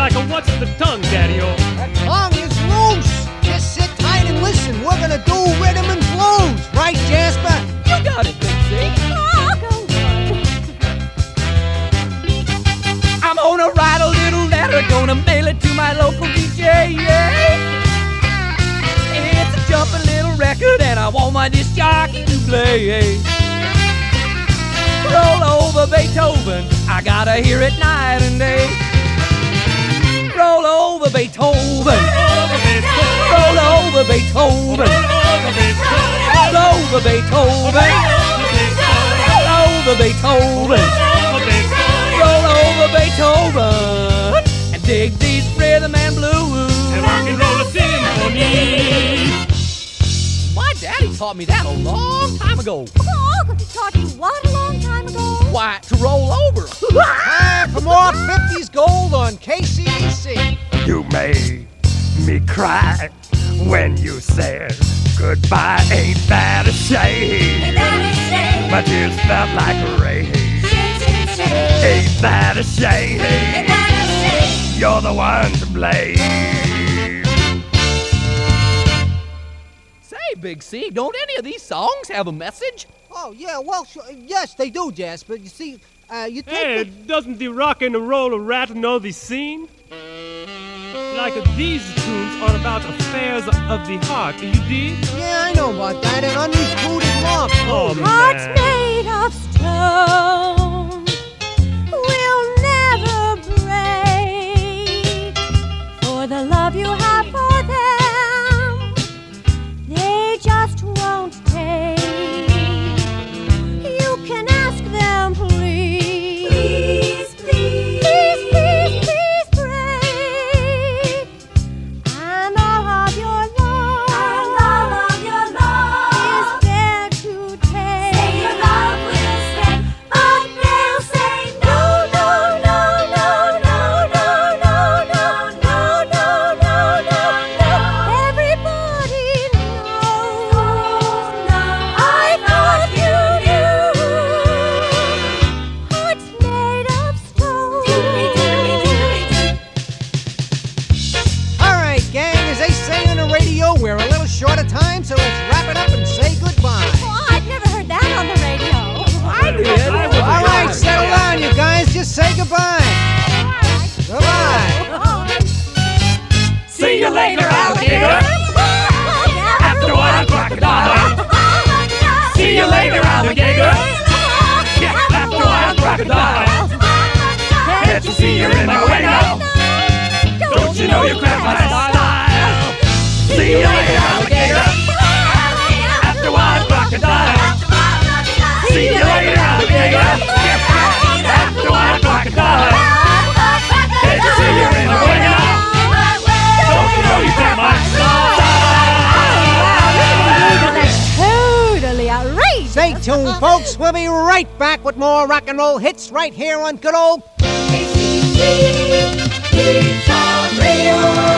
like a what's the tongue, Daddy-O? That tongue is loose. Just sit tight and listen. We're gonna do rhythm and blues, right, Jasper? You got it, Dixie. I'm gonna write a little letter, gonna mail it to my local DJ. Yeah. It's a jumping little record, and I want my disc jockey to play. Roll over Beethoven, I gotta hear it night and day. Roll over Beethoven, roll over Beethoven, roll over Beethoven, roll over Beethoven, roll over Beethoven, and dig these rhythm and blues. And rock and roll a symphony. My daddy taught me that a long time ago. Oh, taught you what a long time ago? Why, to roll over. Time for more 50s gold on KCEC. You made me cry when you said goodbye. Ain't that a shame? Ain't that a shame? My tears felt like rain. Ain't that a shame? Ain't that a shame? You're the one to blame. Say, Big C, don't any of these songs have a message? Oh, yeah, well, sure, yes, they do, Jasper. You see, uh, you take Hey, the... doesn't the rock and the roll of rat know the scene? Like uh, these tunes are about affairs of the heart, you dig? Yeah, I know about that, and unrecruited love. Oh, Hearts man. made of stone will never break. For the love you we're a little short of time, so let's wrap it up and say goodbye. Oh, I've never heard that on the radio. I did. All right, settle down, you guys. Just say goodbye. Goodbye. See you later, alligator. After a while, crocodile. See you later, alligator. Yeah, after a while, crocodile. Can't you see you're in my way now? Don't you know you crack my style? Tuned, folks. We'll be right back with more rock and roll hits right here on good old Radio.